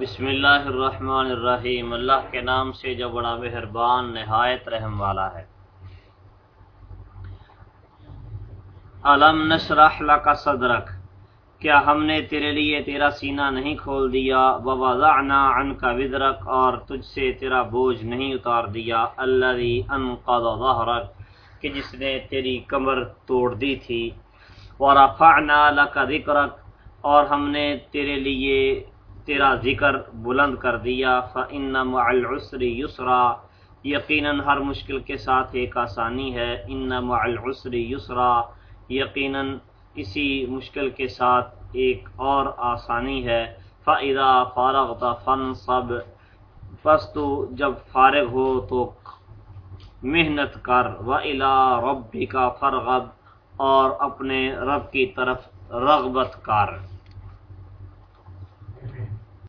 بسم اللہ الرحمن الرحیم۔ اللہ کے نام سے جو بڑا مہربان، نہایت رحم والا ہے۔ علم نشرح لک صدرک۔ کیا ہم نے تیرے لیے تیرا سینہ نہیں کھول دیا؟ ووضعنا عنک وزرک، اور تجھ سے تیرا بوجھ نہیں اتار دیا۔ الذي انقض ظهرک کہ جس نے تیری کمر توڑ دی تھی۔ ورفعنا لك ذکرک، اور ہم نے تیرے لیے تیرا ذکر بلند کر دیا، فَإِنَّ مَعَ الْعُسْرِ يُسْرًا یقیناً ہر مشکل کے ساتھ ایک آسانی ہے ان مع العسر یسرا۔ یقیناً اسی مشکل کے ساتھ ایک اور آسانی ہے۔ فَإِذَا فَارَغْتَ فَانْصَبْ۔ پس تو جب فارغ ہو تو محنت کر۔ وَإِلَىٰ رَبِّكَ فَرْغَبْ اور اپنے رب کی طرف رغبت کر۔